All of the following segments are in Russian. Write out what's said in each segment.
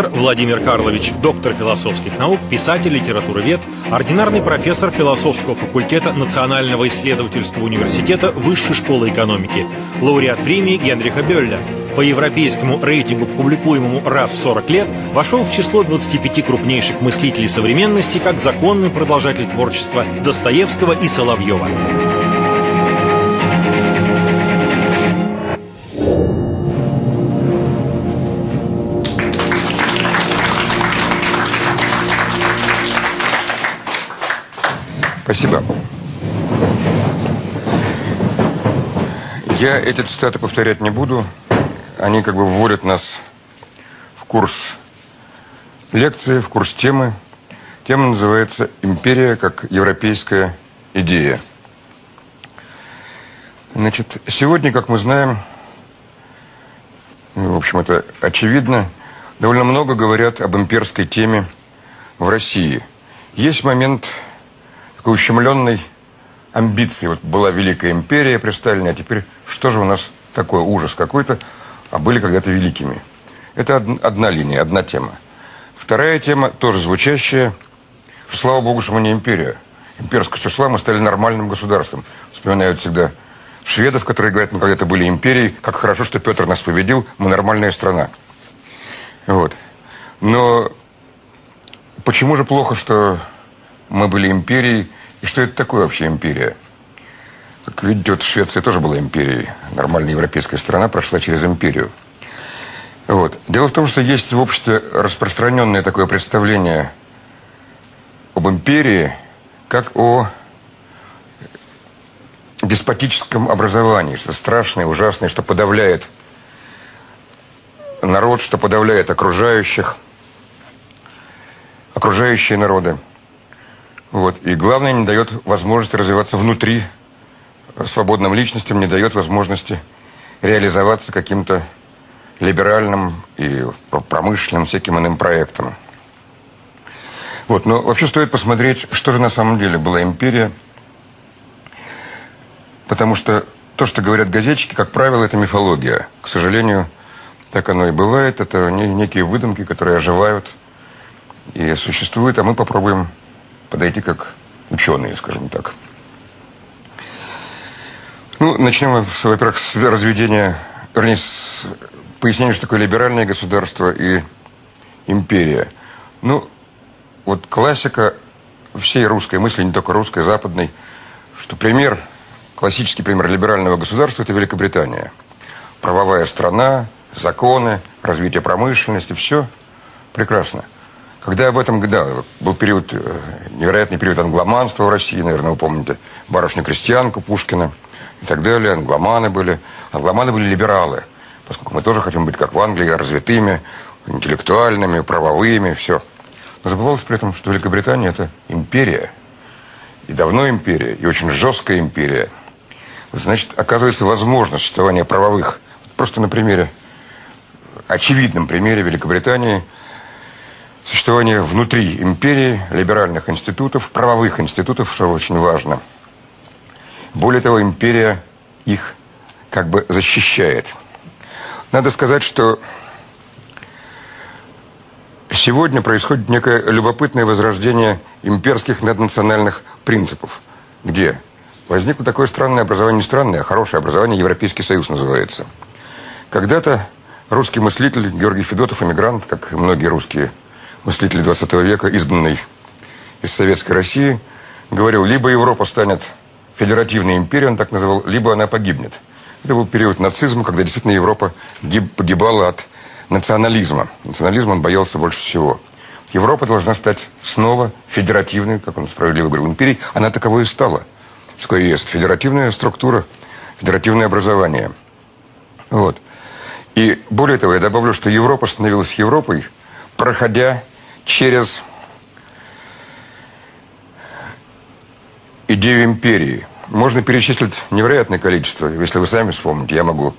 Кантор Владимир Карлович, доктор философских наук, писатель, литературовед, ординарный профессор философского факультета Национального исследовательского университета Высшей школы экономики, лауреат премии Генриха Бёлля. По европейскому рейтингу, публикуемому раз в 40 лет, вошел в число 25 крупнейших мыслителей современности как законный продолжатель творчества Достоевского и Соловьева. Спасибо. Я эти цитаты повторять не буду. Они как бы вводят нас в курс лекции, в курс темы. Тема называется «Империя как европейская идея». Значит, сегодня, как мы знаем, в общем, это очевидно, довольно много говорят об имперской теме в России. Есть момент такой ущемленной амбиции. Вот была Великая империя при Сталине, а теперь что же у нас такое ужас какой-то, а были когда-то великими. Это одна линия, одна тема. Вторая тема, тоже звучащая, слава богу, что мы не империя. Имперская сошла, мы стали нормальным государством. Вспоминают всегда шведов, которые говорят, мы когда-то были империей, как хорошо, что Петр нас победил, мы нормальная страна. Вот. Но почему же плохо, что мы были империей. И что это такое вообще империя? Как видите, вот Швеция тоже была империей. Нормальная европейская страна прошла через империю. Вот. Дело в том, что есть в обществе распространенное такое представление об империи, как о деспотическом образовании, что страшное, ужасное, что подавляет народ, что подавляет окружающих, окружающие народы. Вот. И главное, не дает возможности развиваться внутри свободным личностям, не дает возможности реализоваться каким-то либеральным и промышленным всяким иным проектом. Вот, но вообще стоит посмотреть, что же на самом деле была империя. Потому что то, что говорят газетчики, как правило, это мифология. К сожалению, так оно и бывает. Это некие выдумки, которые оживают и существуют, а мы попробуем подойти как ученые, скажем так. Ну, начнем, во-первых, с разведения, вернее, с пояснения, что такое либеральное государство и империя. Ну, вот классика всей русской мысли, не только русской, западной, что пример, классический пример либерального государства – это Великобритания. Правовая страна, законы, развитие промышленности – все прекрасно. Когда об этом, да, был период, э, невероятный период англоманства в России, наверное, вы помните, барышню-крестьянку Пушкина и так далее, англоманы были. Англоманы были либералы, поскольку мы тоже хотим быть, как в Англии, развитыми, интеллектуальными, правовыми, все. Но забывалось при этом, что Великобритания – это империя. И давно империя, и очень жесткая империя. Значит, оказывается, возможность существования правовых, просто на примере, очевидном примере Великобритании – существование внутри империи либеральных институтов, правовых институтов, что очень важно. Более того, империя их как бы защищает. Надо сказать, что сегодня происходит некое любопытное возрождение имперских наднациональных принципов. Где? Возникло такое странное образование, не странное, а хорошее образование, Европейский Союз называется. Когда-то русский мыслитель Георгий Федотов, эмигрант, как многие русские мыслитель 20 века, изгнанный из Советской России, говорил, либо Европа станет федеративной империей, он так называл, либо она погибнет. Это был период нацизма, когда действительно Европа погибала от национализма. Национализм он боялся больше всего. Европа должна стать снова федеративной, как он справедливо говорил, империей. Она таковой и стала. Что есть федеративная структура, федеративное образование. Вот. И более того, я добавлю, что Европа становилась Европой, проходя через идею империи. Можно перечислить невероятное количество. Если вы сами вспомните, я могу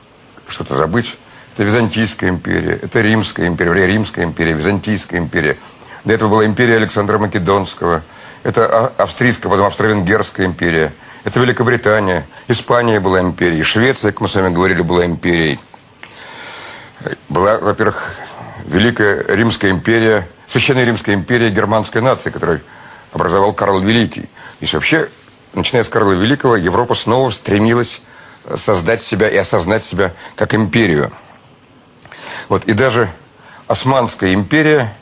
что-то забыть. Это Византийская империя, это Римская империя, Римская империя, Византийская империя. До этого была империя Александра Македонского. Это а, Австрийская, потом Австро-Венгерская империя. Это Великобритания. Испания была империей. Швеция, как мы с вами говорили, была империей. Была, во-первых, Великая Римская империя, Священная Римская империя германской нации, которую образовал Карл Великий. И вообще, начиная с Карла Великого, Европа снова стремилась создать себя и осознать себя как империю. Вот, и даже Османская империя,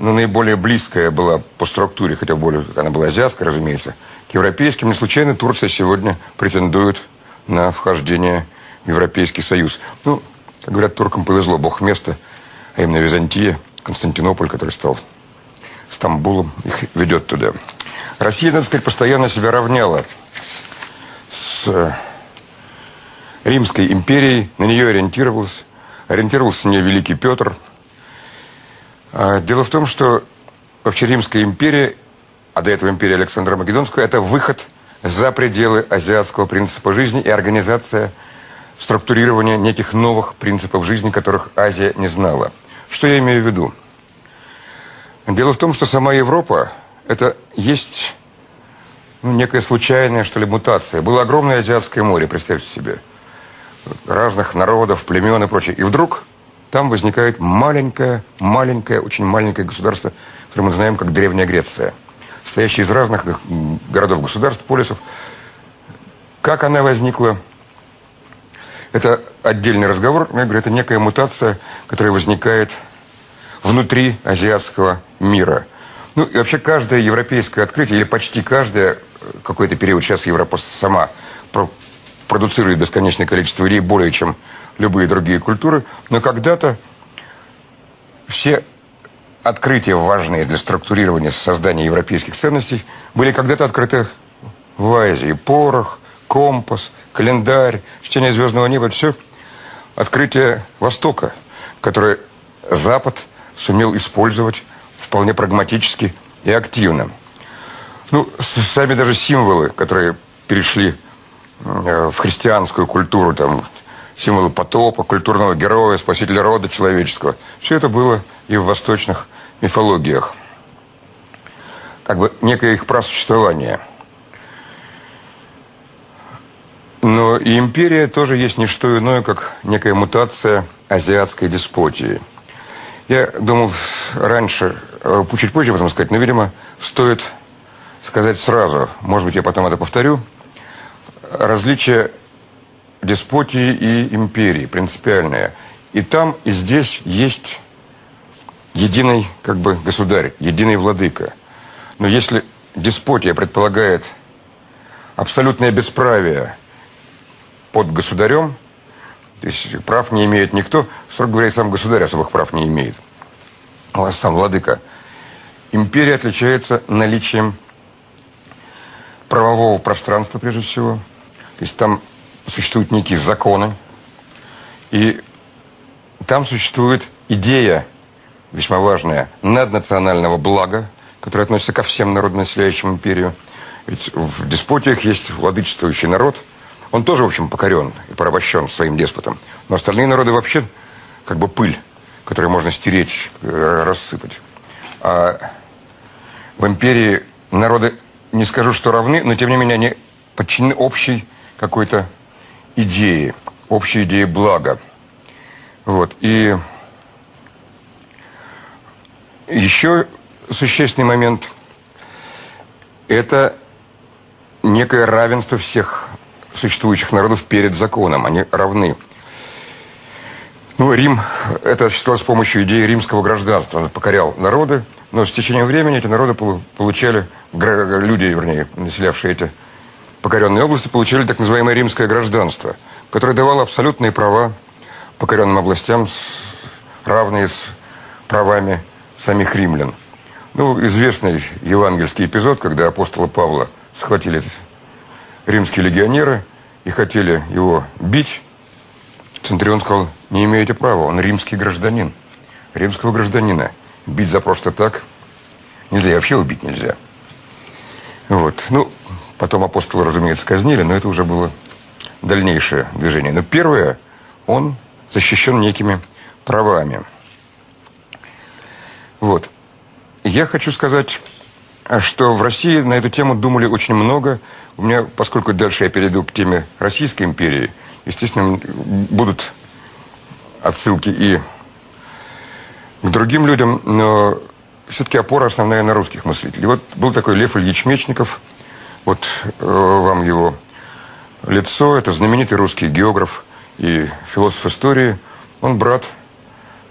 ну, наиболее близкая была по структуре, хотя более, она была азиатская, разумеется, к европейским. Не случайно Турция сегодня претендует на вхождение в Европейский Союз. Ну, как говорят, туркам повезло, бог места, а именно Византия, Константинополь, который стал Стамбулом, их ведет туда. Россия, надо сказать, постоянно себя равняла с Римской империей, на нее ориентировался на нее Великий Петр. А, дело в том, что вообще Римская империя, а до этого империя Александра Македонского, это выход за пределы азиатского принципа жизни и организация структурирования неких новых принципов жизни, которых Азия не знала. Что я имею в виду? Дело в том, что сама Европа – это есть ну, некая случайная, что ли, мутация. Было огромное азиатское море, представьте себе. Разных народов, племен и прочее. И вдруг там возникает маленькое, маленькое, очень маленькое государство, которое мы знаем как Древняя Греция, состоящее из разных городов-государств, полисов. Как она возникла, это отдельный разговор. Я говорю, это некая мутация, которая возникает внутри азиатского мира. Ну и вообще каждое европейское открытие, или почти каждое, какой-то период, сейчас Европа сама продуцирует бесконечное количество идей, более чем любые другие культуры, но когда-то все открытия, важные для структурирования создания европейских ценностей, были когда-то открыты в Азии. Порох, компас, календарь, чтение звездного неба, все открытие Востока, которое Запад сумел использовать вполне прагматически и активно. Ну, сами даже символы, которые перешли э, в христианскую культуру, там, символы потопа, культурного героя, спасителя рода человеческого, все это было и в восточных мифологиях. Как бы некое их просуществование – Но и империя тоже есть не что иное, как некая мутация азиатской деспотии. Я думал раньше, э, чуть позже об этом сказать, но, видимо, стоит сказать сразу, может быть, я потом это повторю, различие деспотии и империи принципиальное. И там, и здесь есть единый как бы государь, единый владыка. Но если деспотия предполагает абсолютное бесправие – под государем, то есть прав не имеет никто, строго говоря, сам государь особых прав не имеет. Вас сам владыка. Империя отличается наличием правового пространства, прежде всего. То есть там существуют некие законы, и там существует идея, весьма важная, наднационального блага, которая относится ко всем народонаселяющим империю. Ведь в деспотиях есть владычествующий народ – он тоже, в общем, покорен и порабощен своим деспотом. Но остальные народы вообще как бы пыль, которую можно стереть, э, рассыпать. А в империи народы, не скажу, что равны, но тем не менее они подчинены общей какой-то идее, общей идее блага. Вот. И еще существенный момент – это некое равенство всех существующих народов перед законом. Они равны. Ну, Рим, это осуществлялось с помощью идеи римского гражданства. Он покорял народы, но с течением времени эти народы получали, люди, вернее, населявшие эти покоренные области, получили так называемое римское гражданство, которое давало абсолютные права покоренным областям, равные с правами самих римлян. Ну, известный евангельский эпизод, когда апостола Павла схватили римские легионеры и хотели его бить, Центурион сказал, не имеете права, он римский гражданин. Римского гражданина бить за просто так нельзя, вообще убить нельзя. Вот. Ну, потом апостолы, разумеется, казнили, но это уже было дальнейшее движение. Но первое, он защищен некими правами. Вот. Я хочу сказать, что в России на эту тему думали очень много, у меня, поскольку дальше я перейду к теме Российской империи, естественно, будут отсылки и к другим людям, но все-таки опора основная на русских мыслителей. Вот был такой Лев Ильич Мечников, вот э, вам его лицо, это знаменитый русский географ и философ истории. Он брат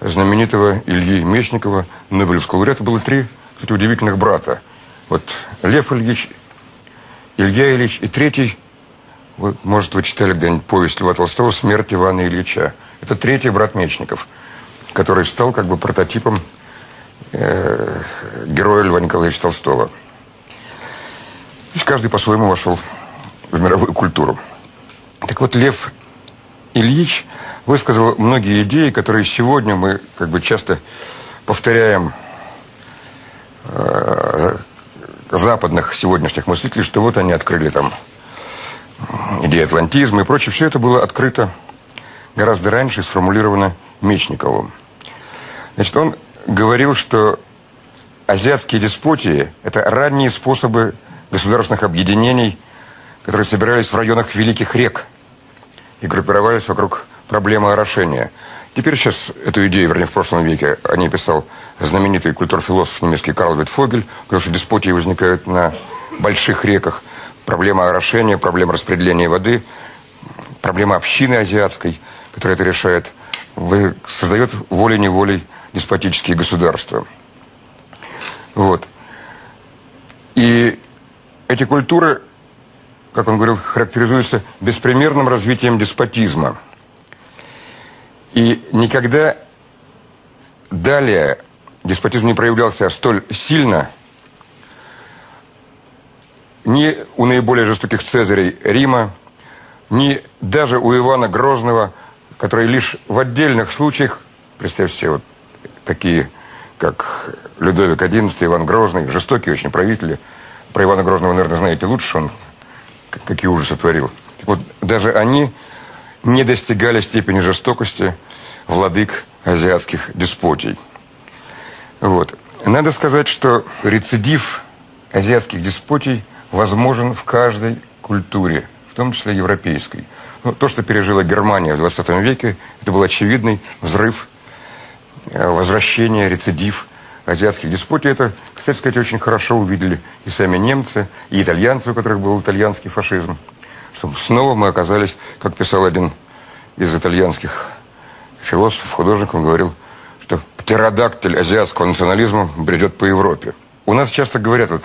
знаменитого Ильи Мечникова, Нобелевского лауреата. Было три, кстати, удивительных брата. Вот Лев Ильич, Илья Ильич и третий, вот, может, вы читали где-нибудь повесть Льва Толстого «Смерть Ивана Ильича». Это третий брат Мечников, который стал как бы прототипом э, героя Льва Николаевича Толстого. То каждый по-своему вошел в мировую культуру. Так вот, Лев Ильич высказал многие идеи, которые сегодня мы как бы часто повторяем э, западных сегодняшних мыслителей, что вот они открыли там идею атлантизма и прочее. Все это было открыто гораздо раньше и сформулировано Мечниковым. Значит, он говорил, что азиатские деспотии – это ранние способы государственных объединений, которые собирались в районах великих рек и группировались вокруг проблемы орошения. Теперь сейчас эту идею, вернее, в прошлом веке о ней писал знаменитый культурфилософ немецкий Карл Витфогель, потому что деспотии возникают на больших реках. Проблема орошения, проблема распределения воды, проблема общины азиатской, которая это решает, создает волей-неволей деспотические государства. Вот. И эти культуры, как он говорил, характеризуются беспримерным развитием деспотизма. И никогда далее деспотизм не проявлялся столь сильно ни у наиболее жестоких цезарей Рима, ни даже у Ивана Грозного, который лишь в отдельных случаях, представьте себе, вот такие, как Людовик XI, Иван Грозный, жестокие очень правители. Про Ивана Грозного, наверное, знаете лучше, он какие ужасы творил. вот даже они не достигали степени жестокости владык азиатских деспотий. Вот. Надо сказать, что рецидив азиатских деспотий возможен в каждой культуре, в том числе европейской. Ну, то, что пережила Германия в 20 веке, это был очевидный взрыв Э, возвращение, рецидив азиатских деспотий. Это, кстати сказать, очень хорошо увидели и сами немцы, и итальянцы, у которых был итальянский фашизм. Снова мы оказались, как писал один из итальянских философов, художников, говорил, что птеродактиль азиатского национализма бредет по Европе. У нас часто говорят, вот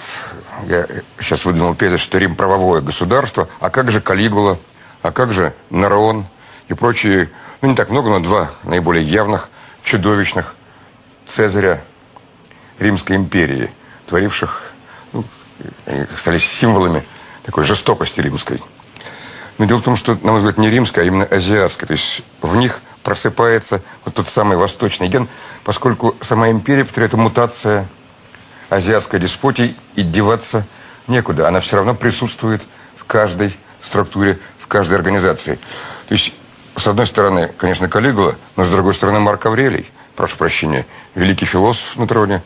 я сейчас выдвинул тезис, что Рим правовое государство, а как же Калигула, а как же Нерон и прочие, ну не так много, но два наиболее явных чудовищных Цезаря Римской империи, творивших, ну, они стали символами такой жестокости римской. Но дело в том, что, на мой взгляд, не римская, а именно азиатская. То есть в них просыпается вот тот самый восточный ген, поскольку сама империя, повторяю, это мутация азиатской деспотии, и деваться некуда. Она все равно присутствует в каждой структуре, в каждой организации. То есть с одной стороны, конечно, Калигула, но с другой стороны Марк Аврелий, прошу прощения, великий философ на троне,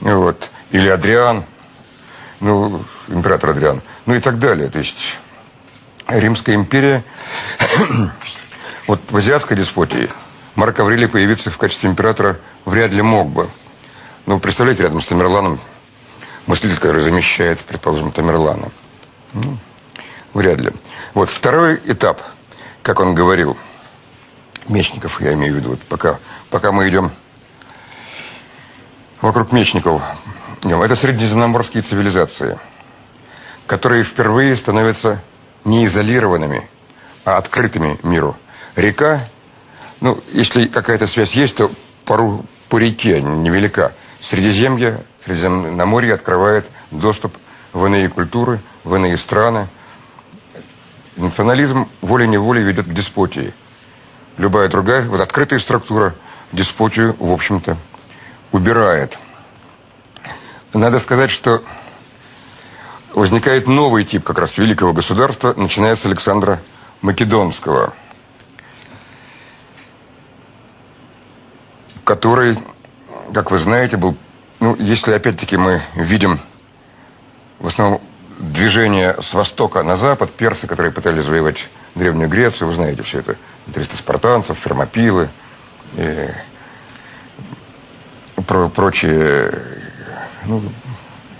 вот, или Адриан, ну, император Адриан, ну и так далее. То есть Римская империя, вот в азиатской деспотии Марк Аврелий появиться в качестве императора вряд ли мог бы. Ну, представляете, рядом с Тамерланом мыслитель, который замещает, предположим, Тамерлана. Ну, вряд ли. Вот второй этап – как он говорил, Мечников, я имею в виду, вот пока, пока мы идем вокруг Мечников, это средиземноморские цивилизации, которые впервые становятся не изолированными, а открытыми миру. Река, ну, если какая-то связь есть, то по, по реке невелика. Средиземье, Средиземноморье открывает доступ в иные культуры, в иные страны, Национализм волей-неволей ведет к деспотии. Любая другая, вот открытая структура деспотию, в общем-то, убирает. Надо сказать, что возникает новый тип как раз великого государства, начиная с Александра Македонского, который, как вы знаете, был, ну, если опять-таки мы видим в основном движение с востока на запад, персы, которые пытались завоевать Древнюю Грецию, вы знаете все это, 300 спартанцев, фермопилы, про прочие... Ну,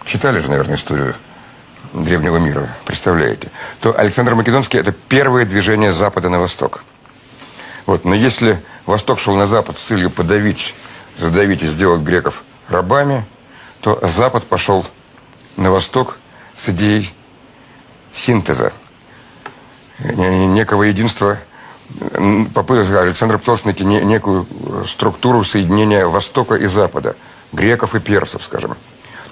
читали же, наверное, историю древнего мира, представляете, то Александр Македонский – это первое движение запада на восток. Вот. Но если Восток шел на Запад с целью подавить, задавить и сделать греков рабами, то Запад пошел на Восток с идеей синтеза, некого единства, попытка Александр пытался найти некую структуру соединения Востока и Запада, греков и персов, скажем.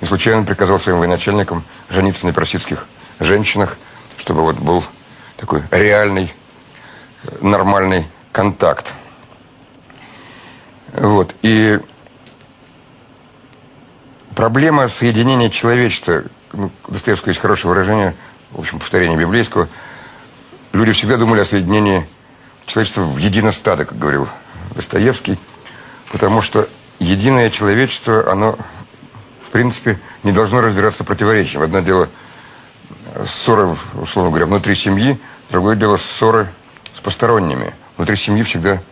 Не случайно приказал своим военачальникам жениться на персидских женщинах, чтобы вот был такой реальный, нормальный контакт. Вот. И проблема соединения человечества, ну, Достоевского есть хорошее выражение, в общем, повторение библейского, люди всегда думали о соединении человечества в единое стадо, как говорил Достоевский, потому что единое человечество, оно, принципе, не должно разбираться противоречием. Одно дело ссоры, условно говоря, внутри семьи, другое дело ссоры с посторонними – внутри семьи всегда,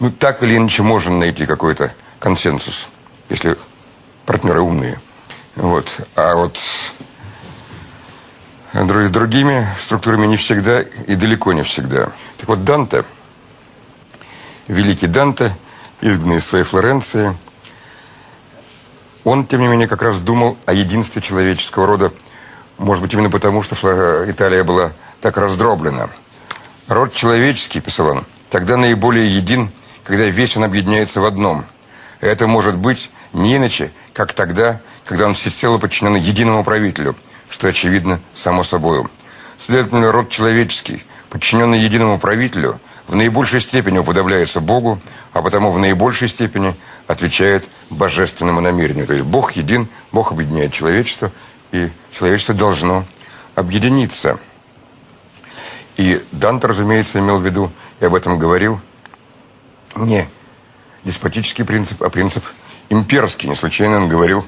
ну, так или иначе можно найти какой-то консенсус, если партнеры умные. Вот. А вот с другими структурами не всегда и далеко не всегда. Так вот, Данте, великий Данте, изгнанный из своей Флоренции, он, тем не менее, как раз думал о единстве человеческого рода, может быть, именно потому, что Италия была так раздроблена – Род человеческий, писал он, тогда наиболее един, когда весь он объединяется в одном. Это может быть не иначе, как тогда, когда он всецело подчинен единому правителю, что очевидно само собою. Следовательно, род человеческий, подчиненный единому правителю, в наибольшей степени уподобляется Богу, а потому в наибольшей степени отвечает божественному намерению. То есть Бог един, Бог объединяет человечество, и человечество должно объединиться. И Данте, разумеется, имел в виду, и об этом говорил, не деспотический принцип, а принцип имперский. Не случайно он говорил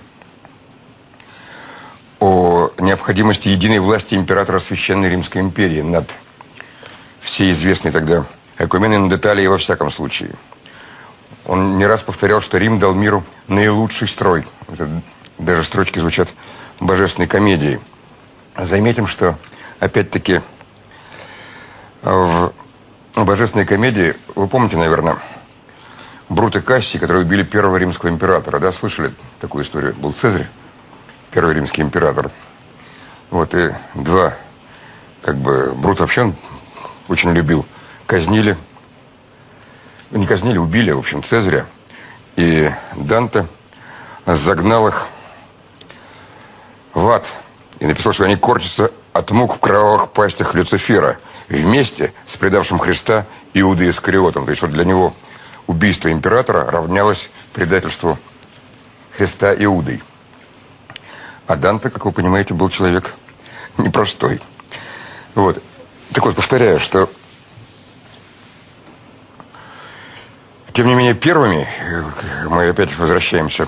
о необходимости единой власти императора Священной Римской империи над всей известной тогда Экуменой над Италией во всяком случае. Он не раз повторял, что Рим дал миру наилучший строй. Это даже строчки звучат божественной комедии. Заметим, что опять-таки в божественной комедии, вы помните, наверное, Брут и Кассий, которые убили первого римского императора, да, слышали такую историю? Был Цезарь, первый римский император. Вот, и два, как бы, Брут вообще он очень любил, казнили, не казнили, убили, в общем, Цезаря. И Данте загнал их в ад и написал, что они корчатся от мук в кровавых пастях Люцифера – вместе с предавшим Христа Иудой Искариотом. То есть вот для него убийство императора равнялось предательству Христа Иудой. А Данте, как вы понимаете, был человек непростой. Вот. Так вот, повторяю, что тем не менее первыми, мы опять возвращаемся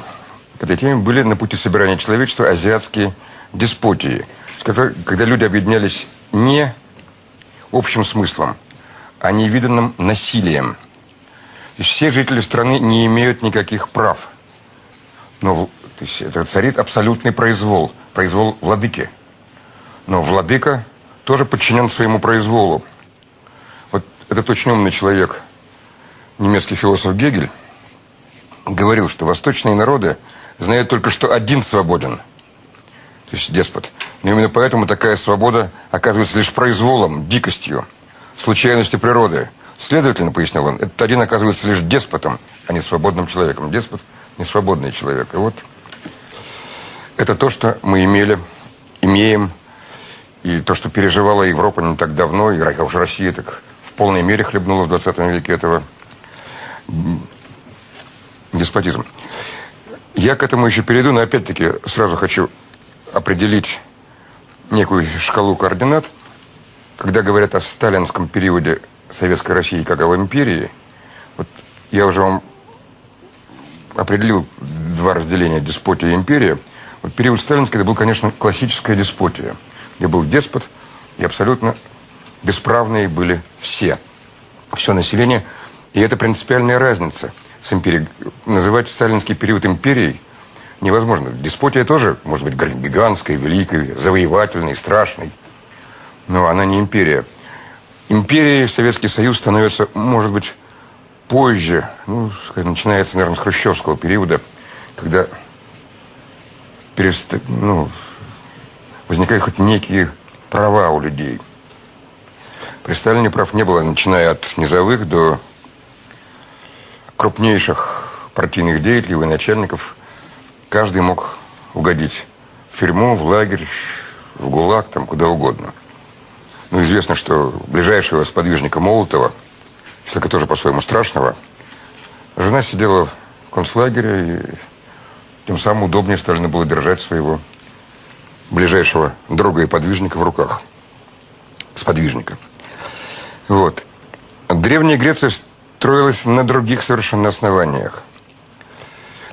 к этой теме, были на пути собирания человечества азиатские деспотии, когда люди объединялись не общим смыслом, а невиданным насилием. То есть все жители страны не имеют никаких прав. Но то есть это царит абсолютный произвол, произвол владыки. Но владыка тоже подчинен своему произволу. Вот этот очень умный человек, немецкий философ Гегель, говорил, что восточные народы знают только, что один свободен, то есть деспот – но именно поэтому такая свобода оказывается лишь произволом, дикостью, случайностью природы. Следовательно, пояснил он, этот один оказывается лишь деспотом, а не свободным человеком. Деспот – не свободный человек. И вот это то, что мы имели, имеем, и то, что переживала Европа не так давно, и уже Россия так в полной мере хлебнула в 20 веке этого деспотизма. Я к этому еще перейду, но опять-таки сразу хочу определить некую шкалу координат, когда говорят о сталинском периоде Советской России как о империи, вот я уже вам определил два разделения деспотия и империя. Вот период сталинский это был, конечно, классическая деспотия, где был деспот, и абсолютно бесправные были все, все население. И это принципиальная разница с империей. Называть сталинский период империей невозможно. Деспотия тоже может быть гигантской, великой, завоевательной, страшной. Но она не империя. Империей Советский Союз становится, может быть, позже, ну, начинается, наверное, с хрущевского периода, когда перест... ну, возникают хоть некие права у людей. При Сталине прав не было, начиная от низовых до крупнейших партийных деятелей, военачальников. Каждый мог угодить в тюрьму, в лагерь, в ГУЛАГ, там куда угодно. Ну, известно, что ближайшего сподвижника Молотова, человека тоже по-своему страшного, жена сидела в концлагере, и тем самым удобнее Сталину было держать своего ближайшего друга и подвижника в руках. Сподвижника. Вот. Древняя Греция строилась на других совершенно основаниях.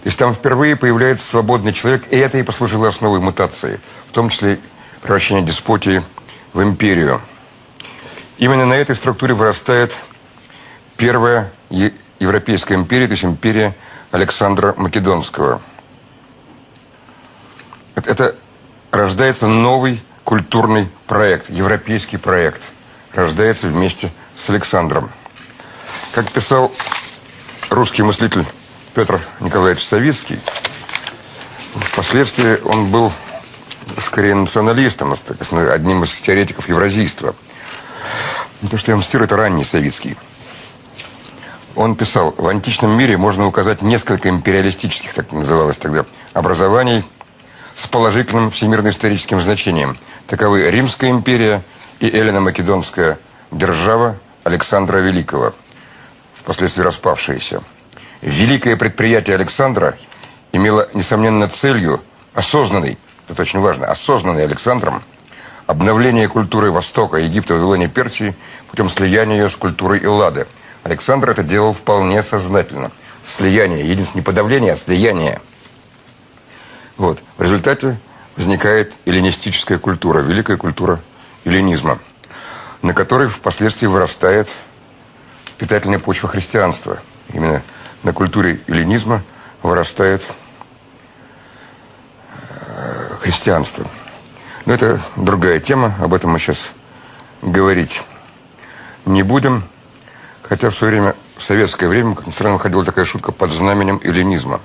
То есть там впервые появляется свободный человек, и это и послужило основой мутации, в том числе превращение деспотии в империю. Именно на этой структуре вырастает первая Европейская империя, то есть империя Александра Македонского. Это рождается новый культурный проект, европейский проект. Рождается вместе с Александром. Как писал русский мыслитель Петр Николаевич Савицкий, впоследствии он был скорее националистом, одним из теоретиков евразийства – то, что я вам цитирую, это ранний Савицкий. Он писал, в античном мире можно указать несколько империалистических, так называлось тогда, образований с положительным всемирно-историческим значением. Таковы Римская империя и Эллино-Македонская держава Александра Великого, впоследствии распавшаяся. Великое предприятие Александра имело, несомненно, целью осознанной, это очень важно, осознанной Александром – обновление культуры Востока, Египта, Вавилония, Персии путем слияния ее с культурой Эллады. Александр это делал вполне сознательно. Слияние, единственное, не подавление, а слияние. Вот. В результате возникает эллинистическая культура, великая культура эллинизма, на которой впоследствии вырастает питательная почва христианства. Именно на культуре эллинизма вырастает э, христианство. Но это другая тема, об этом мы сейчас говорить не будем. Хотя в свое время, в советское время, как ни странно, ходила такая шутка под знаменем эллинизма.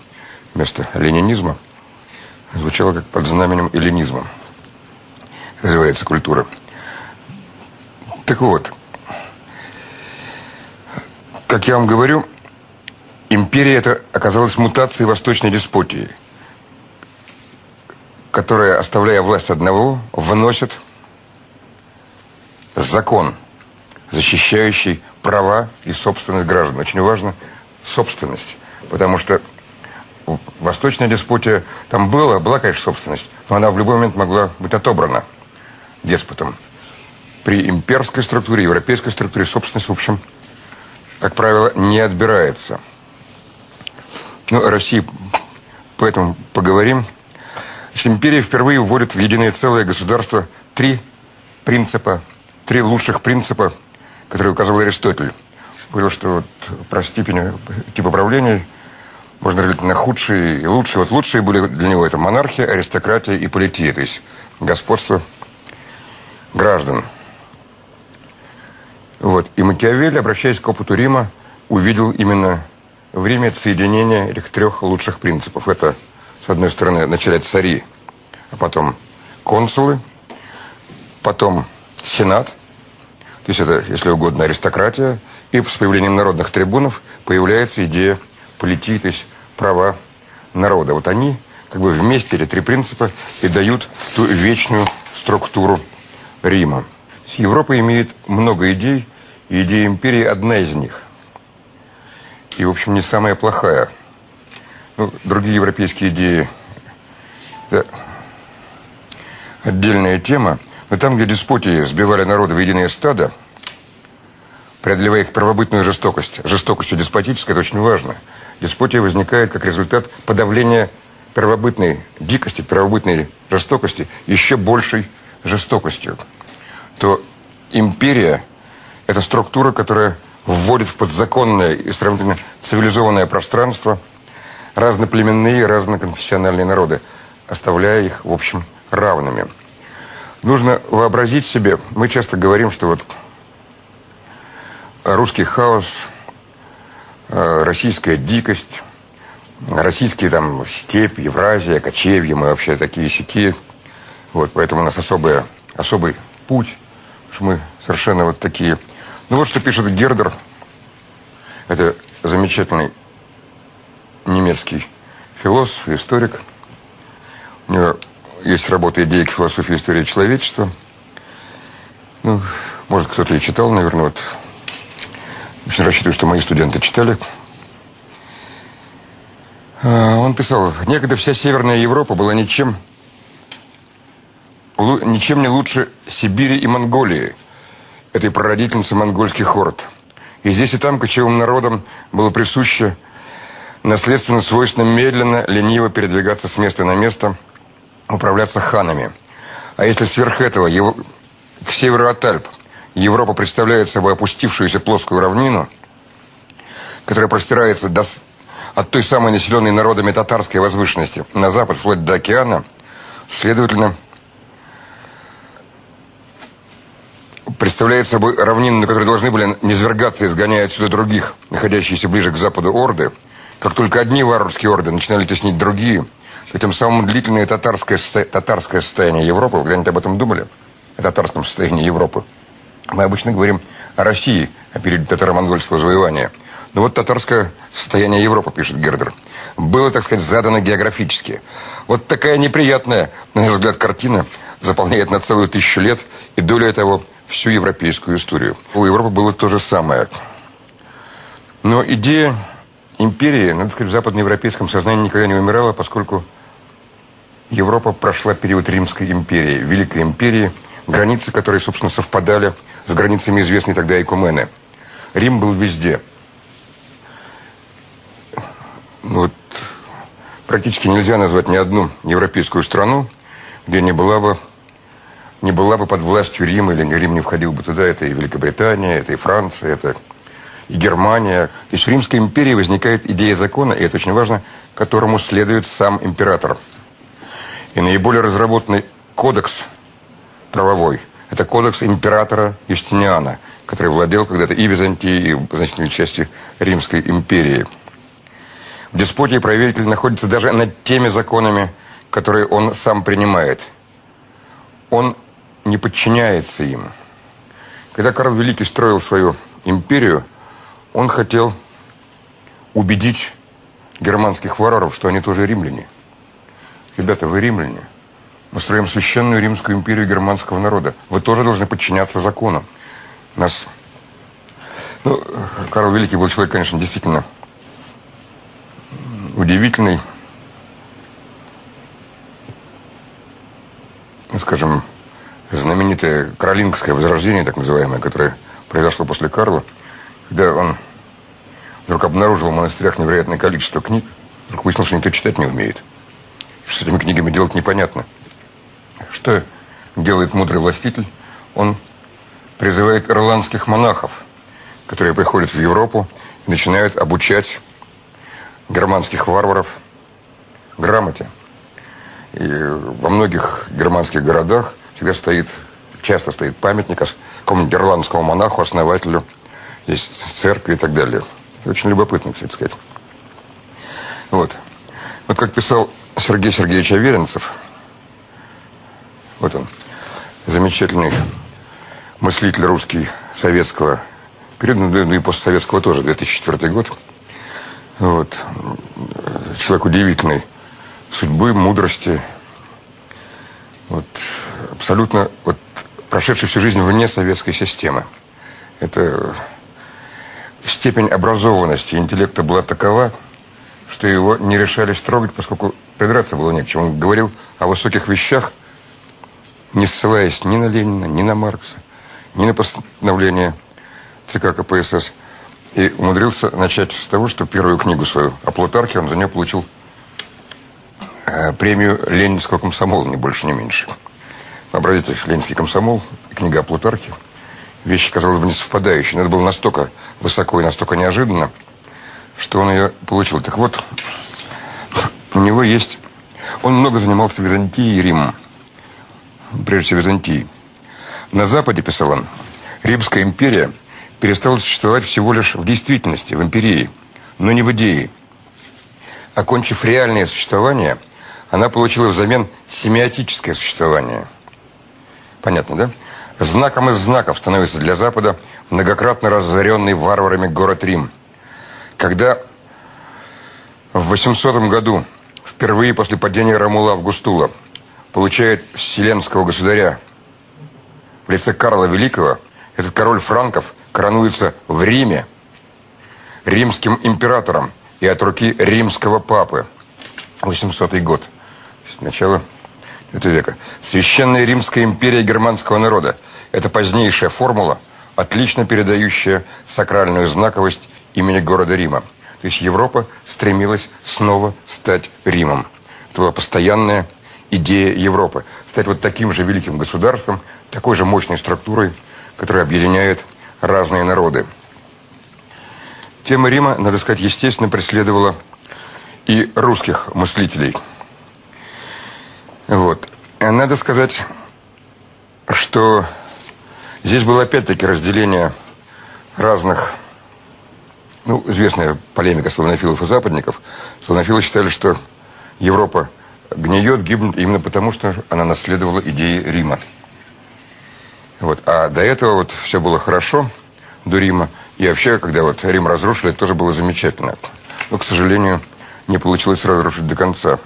Вместо ленинизма звучало как под знаменем эллинизма. Развивается культура. Так вот, как я вам говорю, империя это оказалась мутацией восточной деспотии – которая, оставляя власть одного, вносит закон, защищающий права и собственность граждан. Очень важно собственность, потому что восточная деспотия, там была, была, конечно, собственность, но она в любой момент могла быть отобрана деспотом. При имперской структуре, европейской структуре собственность, в общем, как правило, не отбирается. Ну, о России поэтому поговорим. Значит, империя впервые вводит в единое целое государство три принципа, три лучших принципа, которые указывал Аристотель. Говорил, что вот про степень типа правления можно разделить на худшие и лучшие. Вот лучшие были для него это монархия, аристократия и полития, то есть господство граждан. Вот. И Макиавелли, обращаясь к опыту Рима, увидел именно в Риме соединение этих трех лучших принципов. Это с одной стороны, вначале цари, а потом консулы, потом сенат, то есть это, если угодно, аристократия, и с появлением народных трибунов появляется идея политики, то есть права народа. Вот они как бы вместе, эти три принципа, и дают ту вечную структуру Рима. Европа имеет много идей, и идея империи одна из них. И, в общем, не самая плохая – ну, другие европейские идеи – это отдельная тема. Но там, где деспотии сбивали народы в единое стадо, преодолевая их первобытную жестокость, жестокостью деспотической, это очень важно. Деспотия возникает как результат подавления первобытной дикости, первобытной жестокости еще большей жестокостью. То империя – это структура, которая вводит в подзаконное и сравнительно цивилизованное пространство разноплеменные разноконфессиональные народы, оставляя их, в общем, равными. Нужно вообразить себе, мы часто говорим, что вот русский хаос, э, российская дикость, российские там степь, Евразия, кочевья, мы вообще такие сики. Вот, поэтому у нас особый, особый путь, мы совершенно вот такие. Ну вот что пишет Гердер, это замечательный немецкий философ, историк. У него есть работа «Идеи к философии истории человечества». Ну, может, кто-то и читал, наверное, вот. Очень рассчитываю, что мои студенты читали. А, он писал, некогда вся Северная Европа была ничем, ничем не лучше Сибири и Монголии, этой прародительницы монгольских хорд. И здесь и там кочевым народам было присуще наследственно свойственно медленно, лениво передвигаться с места на место, управляться ханами. А если сверх этого его, к северу от Альп Европа представляет собой опустившуюся плоскую равнину, которая простирается до от той самой населенной народами татарской возвышенности на запад, вплоть до океана, следовательно, представляет собой равнину, на которой должны были низвергаться, изгоняя отсюда других, находящиеся ближе к западу орды. Как только одни варварские орды начинали теснить другие, то тем самым длительное татарское, татарское состояние Европы, вы когда-нибудь об этом думали? О татарском состоянии Европы. Мы обычно говорим о России, о периоде татаро-монгольского завоевания – ну вот татарское состояние Европы, пишет Гердер, было, так сказать, задано географически. Вот такая неприятная, на наш взгляд, картина заполняет на целую тысячу лет и доля того всю европейскую историю. У Европы было то же самое. Но идея империи, надо сказать, в западноевропейском сознании никогда не умирала, поскольку Европа прошла период Римской империи, Великой империи, границы которой, собственно, совпадали с границами известной тогда Экумены. Рим был везде – вот практически нельзя назвать ни одну европейскую страну, где не была бы не была бы под властью Рима, или Рим не входил бы туда, это и Великобритания, это и Франция, это и Германия. То есть в Римской империи возникает идея закона, и это очень важно, которому следует сам император. И наиболее разработанный кодекс правовой – это кодекс императора Юстиниана, который владел когда-то и Византией, и значительной частью Римской империи – в деспотии правитель находится даже над теми законами, которые он сам принимает. Он не подчиняется им. Когда Карл Великий строил свою империю, он хотел убедить германских варваров, что они тоже римляне. Ребята, вы римляне. Мы строим священную римскую империю германского народа. Вы тоже должны подчиняться закону. Нас... Ну, Карл Великий был человек, конечно, действительно удивительный, скажем, знаменитое Каролингское возрождение, так называемое, которое произошло после Карла, когда он вдруг обнаружил в монастырях невероятное количество книг, вдруг выяснил, что никто читать не умеет. Что с этими книгами делать непонятно. Что делает мудрый властитель? Он призывает ирландских монахов, которые приходят в Европу и начинают обучать германских варваров грамоте. И во многих германских городах всегда стоит, часто стоит памятник какому-нибудь ирландскому монаху, основателю, есть церкви и так далее. Это очень любопытно, кстати сказать. Вот. Вот как писал Сергей Сергеевич Аверинцев, вот он, замечательный мыслитель русский советского периода, ну и постсоветского тоже, 2004 год, вот. Человек удивительной судьбы, мудрости. Вот. Абсолютно вот, прошедший всю жизнь вне советской системы. Это степень образованности интеллекта была такова, что его не решались трогать, поскольку придраться было не к чему. Он говорил о высоких вещах, не ссылаясь ни на Ленина, ни на Маркса, ни на постановление ЦК КПСС – и умудрился начать с того, что первую книгу свою о Плутархе он за нее получил э, премию Ленинского комсомола, ни больше, ни меньше. Обратите, Ленинский комсомол, книга о Плутархе. вещи, казалось бы, не совпадающие. Но это было настолько высоко и настолько неожиданно, что он ее получил. Так вот, у него есть... Он много занимался Византией и Римом. Прежде всего, Византией. На Западе, писал он, Римская империя перестала существовать всего лишь в действительности, в империи, но не в идее. Окончив реальное существование, она получила взамен семиотическое существование. Понятно, да? Знаком из знаков становится для Запада многократно разоренный варварами город Рим. Когда в 800 году, впервые после падения Ромула Августула, получает вселенского государя в лице Карла Великого, этот король франков коронуется в Риме римским императором и от руки римского папы. 800 год. Начало этого века. Священная Римская империя германского народа. Это позднейшая формула, отлично передающая сакральную знаковость имени города Рима. То есть Европа стремилась снова стать Римом. Это была постоянная идея Европы. Стать вот таким же великим государством, такой же мощной структурой, которая объединяет разные народы. Тема Рима, надо сказать, естественно, преследовала и русских мыслителей. Вот. Надо сказать, что здесь было опять-таки разделение разных, ну, известная полемика славянофилов и западников. Славянофилы считали, что Европа гниет, гибнет именно потому, что она наследовала идеи Рима. Вот. А до этого вот все было хорошо, до Рима. И вообще, когда вот Рим разрушили, это тоже было замечательно. Но, к сожалению, не получилось разрушить до конца.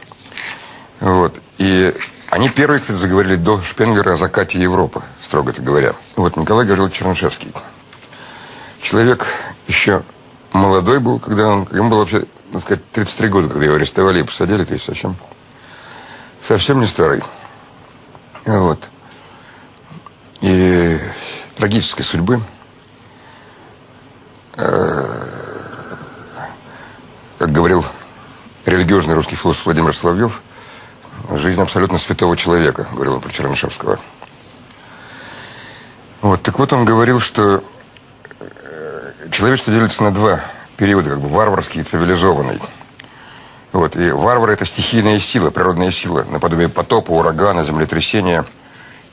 Вот. И они первые, кстати, заговорили до Шпенгера о закате Европы, строго это говоря. Вот Николай говорил Чернышевский. Человек еще молодой был, когда он... Ему было вообще, так сказать, 33 года, когда его арестовали и посадили, то есть совсем совсем не старый. Вот. И трагической судьбы. Э, как говорил религиозный русский философ Владимир Соловьев, жизнь абсолютно святого человека, говорил он про Чернышевского. Вот, так вот он говорил, что э, человечество делится на два периода, как бы варварский и цивилизованный. Вот. И варвары – это стихийная сила, природная сила, наподобие потопа, урагана, землетрясения.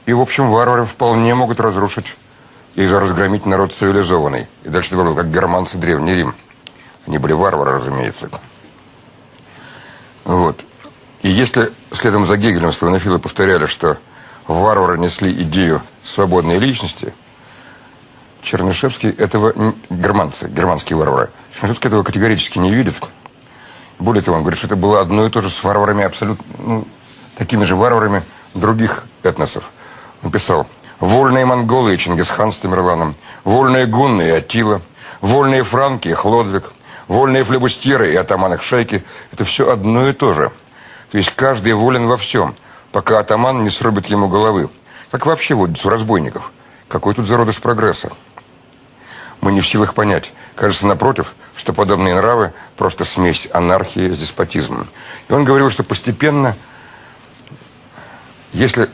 И, в общем, варвары вполне могут разрушить и разгромить народ цивилизованный. И дальше это было как германцы Древний Рим. Они были варвары, разумеется. Вот. И если следом за Гегелем славянофилы повторяли, что варвары несли идею свободной личности, Чернышевский этого, германцы, германские варвары, Чернышевский этого категорически не видит – более того, он говорит, что это было одно и то же с варварами, абсолютно ну, такими же варварами других этносов. Он писал, вольные монголы и Чингисхан с Тамерланом, вольные гунны и Атила, вольные франки и Хлодвиг, вольные флебустьеры и атаманы шайки – это все одно и то же. То есть каждый волен во всем, пока атаман не срубит ему головы. Как вообще водится у разбойников. Какой тут зародыш прогресса? Мы не в силах понять. Кажется, напротив, что подобные нравы – просто смесь анархии с деспотизмом. И он говорил, что постепенно, если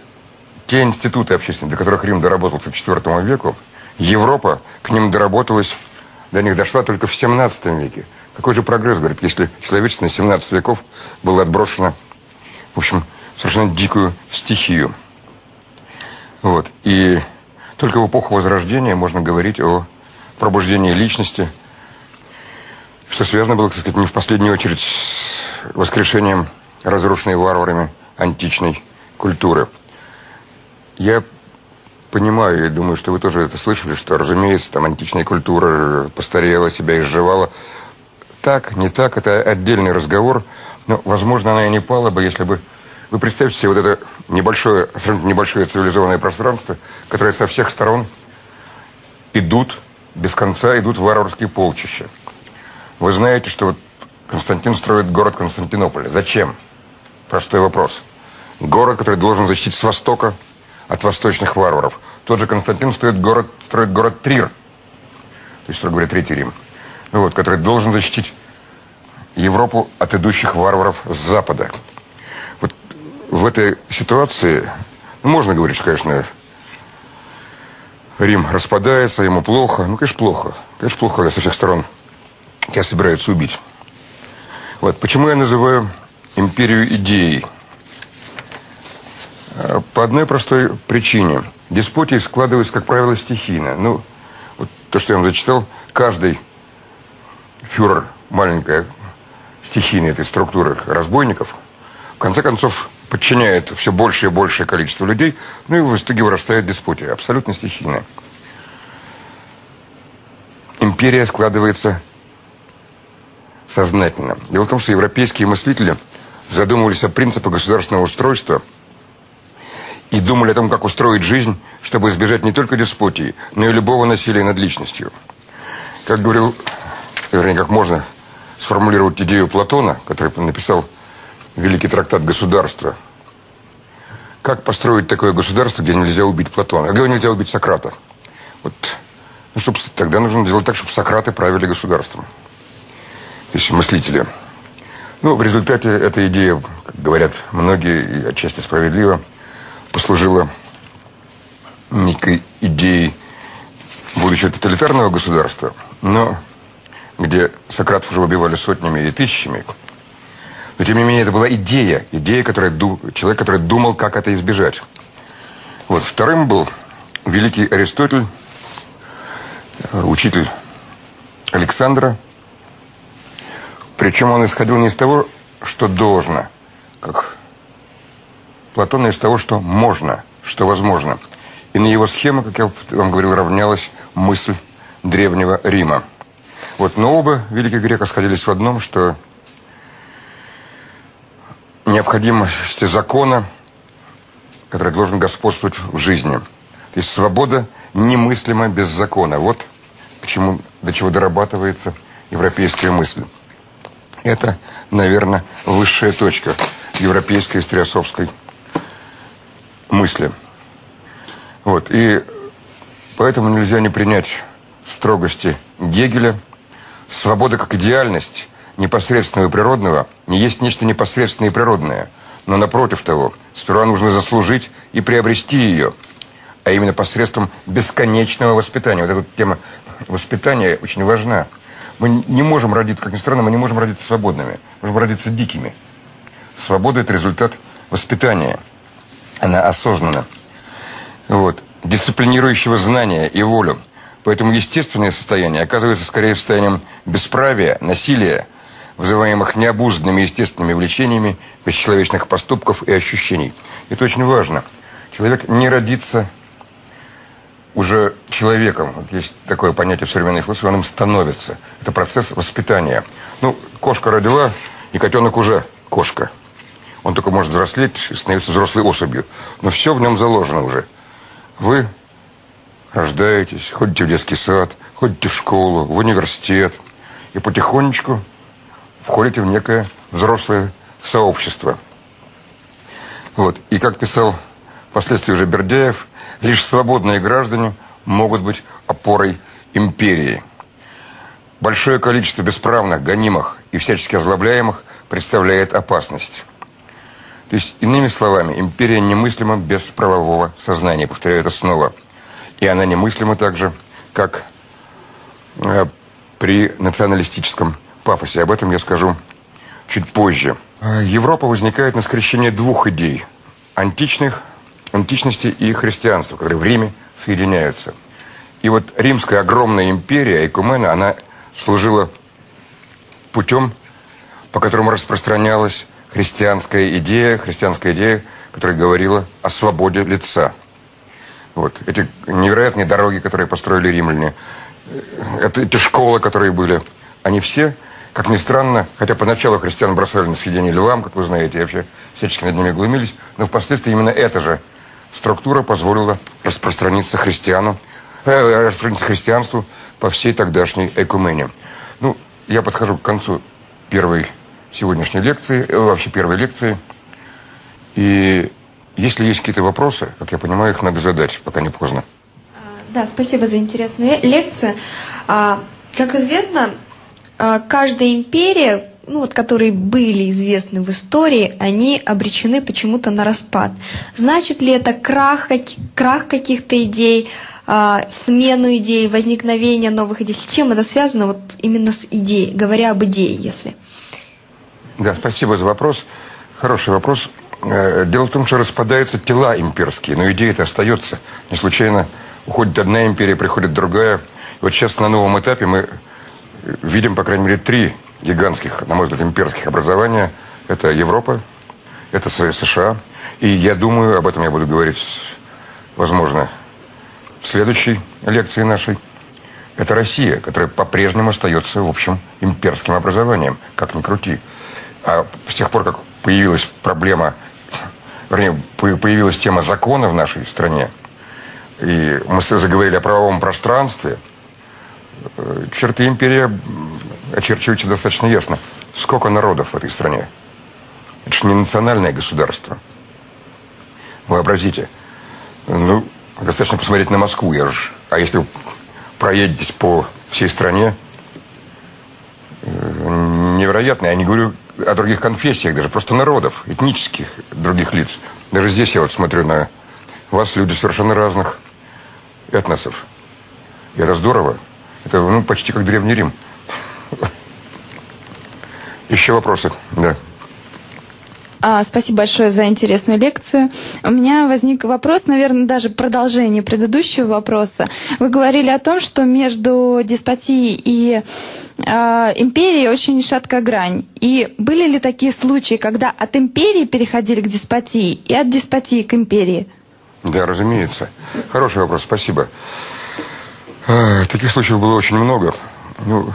те институты общественные, до которых Рим доработался к IV веку, Европа к ним доработалась, до них дошла только в XVII веке. Какой же прогресс, говорит, если человечество на 17 веков было отброшено, в общем, совершенно дикую стихию. Вот. И только в эпоху Возрождения можно говорить о пробуждении личности – что связано было, так сказать, не в последнюю очередь с воскрешением разрушенной варварами античной культуры. Я понимаю и думаю, что вы тоже это слышали, что, разумеется, там античная культура постарела, себя изживала. Так, не так, это отдельный разговор, но, возможно, она и не пала бы, если бы... Вы представьте себе вот это небольшое, небольшое цивилизованное пространство, которое со всех сторон идут, без конца идут варварские полчища. Вы знаете, что вот Константин строит город Константинополь. Зачем? Простой вопрос. Город, который должен защитить с востока от восточных варваров. Тот же Константин строит город, строит город Трир. То есть, строго говоря, Третий Рим. Вот, который должен защитить Европу от идущих варваров с запада. Вот в этой ситуации, ну, можно говорить, что, конечно, Рим распадается, ему плохо. Ну, конечно, плохо. Конечно, плохо, когда со всех сторон тебя собираются убить. Вот. Почему я называю империю идеей? А, по одной простой причине. Деспотии складываются, как правило, стихийно. Ну, вот то, что я вам зачитал, каждый фюрер, маленькая стихийная этой структуры разбойников, в конце концов, подчиняет все большее и большее количество людей, ну и в итоге вырастает деспотия, абсолютно стихийная. Империя складывается сознательно. Дело в том, что европейские мыслители задумывались о принципах государственного устройства и думали о том, как устроить жизнь, чтобы избежать не только деспотии, но и любого насилия над личностью. Как говорил, вернее, как можно сформулировать идею Платона, который написал великий трактат «Государство». Как построить такое государство, где нельзя убить Платона, а где нельзя убить Сократа? Вот, ну, чтобы, тогда нужно сделать так, чтобы Сократы правили государством. То есть мыслители. Ну, в результате эта идея, как говорят многие, и отчасти справедливо, послужила некой идеей будущего тоталитарного государства, но где Сократов уже убивали сотнями и тысячами, но, тем не менее, это была идея. Идея, которая, человек, который думал, как это избежать. Вот. Вторым был великий Аристотель, э, учитель Александра. Причем он исходил не из того, что должно, как Платон, а из того, что можно, что возможно. И на его схему, как я вам говорил, равнялась мысль древнего Рима. Вот, но оба великих грека сходились в одном, что необходимости закона, который должен господствовать в жизни. То есть свобода немыслима без закона. Вот к чему, до чего дорабатывается европейская мысль. Это, наверное, высшая точка европейской историосовской мысли. Вот. И поэтому нельзя не принять строгости Гегеля. Свобода как идеальность непосредственного и природного не есть нечто непосредственное и природное, но напротив того, сперва нужно заслужить и приобрести ее, а именно посредством бесконечного воспитания. Вот эта тема воспитания очень важна. Мы не можем родиться, как ни странно, мы не можем родиться свободными, можем родиться дикими. Свобода – это результат воспитания. Она осознанна. Вот. Дисциплинирующего знания и волю. Поэтому естественное состояние оказывается скорее состоянием бесправия, насилия, вызываемых необузданными естественными влечениями, бесчеловечных поступков и ощущений. Это очень важно. Человек не родится уже человеком. Вот есть такое понятие в современной философии, он им становится. Это процесс воспитания. Ну, кошка родила, и котенок уже кошка. Он только может взрослеть и становиться взрослой особью. Но все в нем заложено уже. Вы рождаетесь, ходите в детский сад, ходите в школу, в университет. И потихонечку входите в некое взрослое сообщество. Вот. И как писал впоследствии уже Бердяев, лишь свободные граждане могут быть опорой империи. Большое количество бесправных, гонимых и всячески озлобляемых представляет опасность. То есть, иными словами, империя немыслима без правового сознания. Повторяю это снова. И она немыслима также, как э, при националистическом пафосе. Об этом я скажу чуть позже. Европа возникает на скрещении двух идей. Античных, античности и христианства, которые в Риме соединяются. И вот римская огромная империя, Экумена, она служила путем, по которому распространялась христианская идея, христианская идея, которая говорила о свободе лица. Вот. Эти невероятные дороги, которые построили римляне, это, эти школы, которые были, они все как ни странно, хотя поначалу христиан бросали на съедение львам, как вы знаете, и вообще всячески над ними глумились, но впоследствии именно эта же структура позволила распространиться христиану, э, распространиться христианству по всей тогдашней экумене. Ну, я подхожу к концу первой сегодняшней лекции, э, вообще первой лекции. И если есть какие-то вопросы, как я понимаю, их надо задать, пока не поздно. А, да, спасибо за интересную лекцию. А, как известно, а, каждая империя, ну вот, которые были известны в истории, они обречены почему-то на распад. Значит ли это крах, крах каких-то идей, смену идей, возникновение новых идей. С чем это связано вот именно с идеей, говоря об идее, если? Да, спасибо за вопрос. Хороший вопрос. Э, дело в том, что распадаются тела имперские, но идея-то остается. Не случайно уходит одна империя, приходит другая. И вот сейчас на новом этапе мы видим, по крайней мере, три гигантских, на мой взгляд, имперских образования. Это Европа, это США. И я думаю, об этом я буду говорить, возможно, в следующей лекции нашей. Это Россия, которая по-прежнему остается, в общем, имперским образованием, как ни крути. А с тех пор, как появилась проблема вернее, появилась тема закона в нашей стране, и мы заговорили о правовом пространстве, э, черты империи очерчиваются достаточно ясно. Сколько народов в этой стране? Это же не национальное государство. Вообразите. Ну, достаточно посмотреть на Москву. Я же, а если вы проедетесь по всей стране, э, невероятно. Я не говорю о других конфессиях, даже просто народов, этнических других лиц. Даже здесь я вот смотрю на вас, люди совершенно разных этносов. И это здорово. Это ну, почти как Древний Рим. Еще вопросы? Да. А, спасибо большое за интересную лекцию. У меня возник вопрос, наверное, даже продолжение предыдущего вопроса. Вы говорили о том, что между деспотией и э, империей очень шаткая грань. И были ли такие случаи, когда от империи переходили к деспотии и от деспотии к империи? Да, разумеется. Хороший вопрос, спасибо. А, таких случаев было очень много. Ну,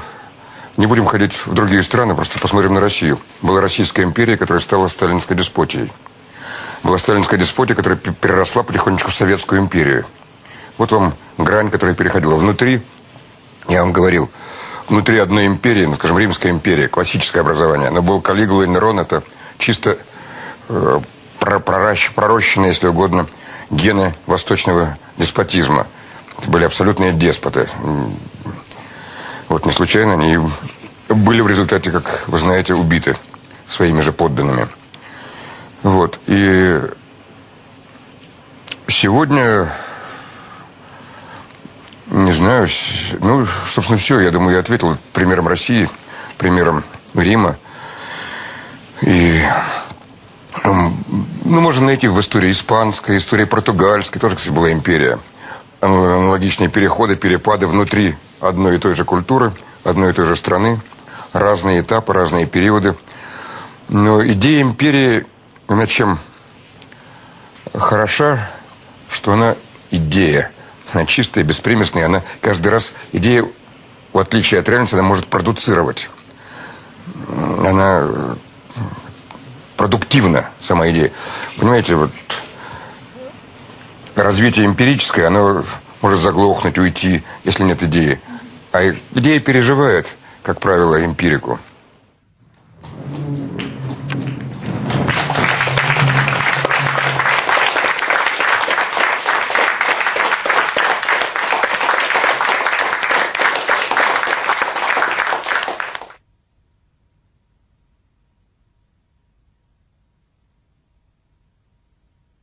не будем ходить в другие страны, просто посмотрим на Россию. Была Российская империя, которая стала сталинской деспотией. Была сталинская деспотия, которая переросла потихонечку в Советскую империю. Вот вам грань, которая переходила внутри. Я вам говорил, внутри одной империи, ну, скажем, Римская империя, классическое образование. Но был Калигула и Нерон, это чисто э, пророщенные, если угодно, гены восточного деспотизма. Это были абсолютные деспоты. Вот не случайно они были в результате, как вы знаете, убиты своими же подданными. Вот. И сегодня, не знаю, ну, собственно, все, я думаю, я ответил примером России, примером Рима. И ну, можно найти в истории испанской, истории португальской, тоже, кстати, была империя. Аналогичные переходы, перепады внутри одной и той же культуры, одной и той же страны, разные этапы, разные периоды. Но идея империи, она чем хороша, что она идея. Она чистая, беспримесная. Она каждый раз, идея, в отличие от реальности, она может продуцировать. Она продуктивна, сама идея. Понимаете, вот развитие эмпирическое, оно может заглохнуть, уйти, если нет идеи. А идея переживает, как правило, эмпирику.